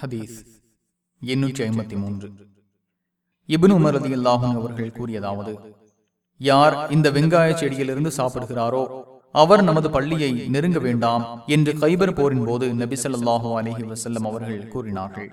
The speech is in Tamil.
ஹதீஸ் எண்ணூற்றி ஐம்பத்தி மூன்று. இபின் உமரதி அல்லாஹும் அவர்கள் கூறியதாவது யார் இந்த வெங்காய செடியிலிருந்து சாப்பிடுகிறாரோ அவர் நமது பள்ளியை நெருங்க வேண்டாம் என்று கைபர் போரின் போது நபிசல்லாஹு அலஹி வசல்லம் அவர்கள் கூறினார்கள்.